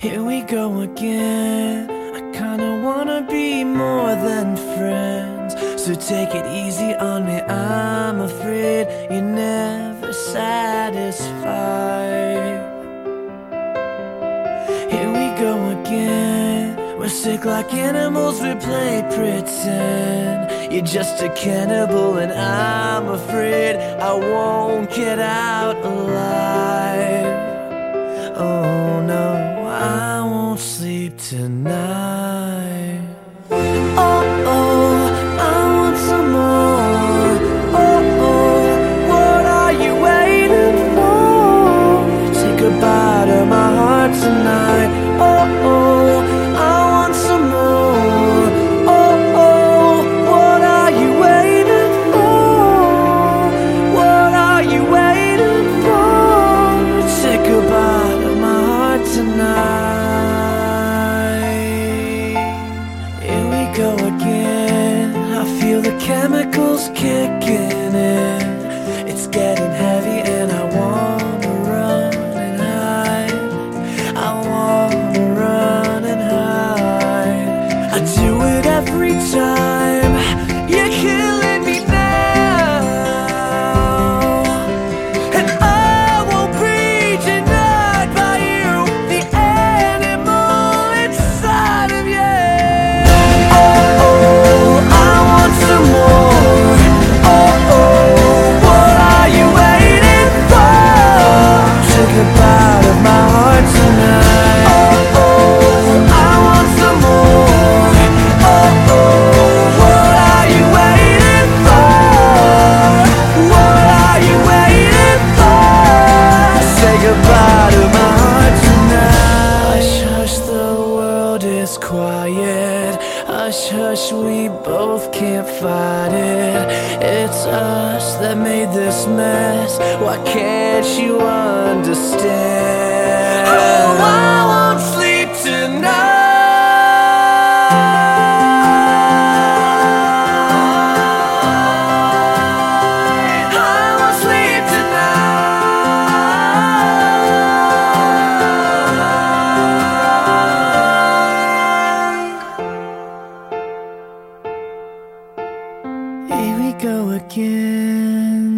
Here we go again. I kinda wanna be more than friends. So take it easy on me, I'm afraid you're never satisfied. Here we go again. We're sick like animals, we play pretend. You're just a cannibal, and I'm afraid I won't get out alive. Oh. Kick it. hush, hush, we both can't fight it. It's us that made this mess. Why can't you understand? and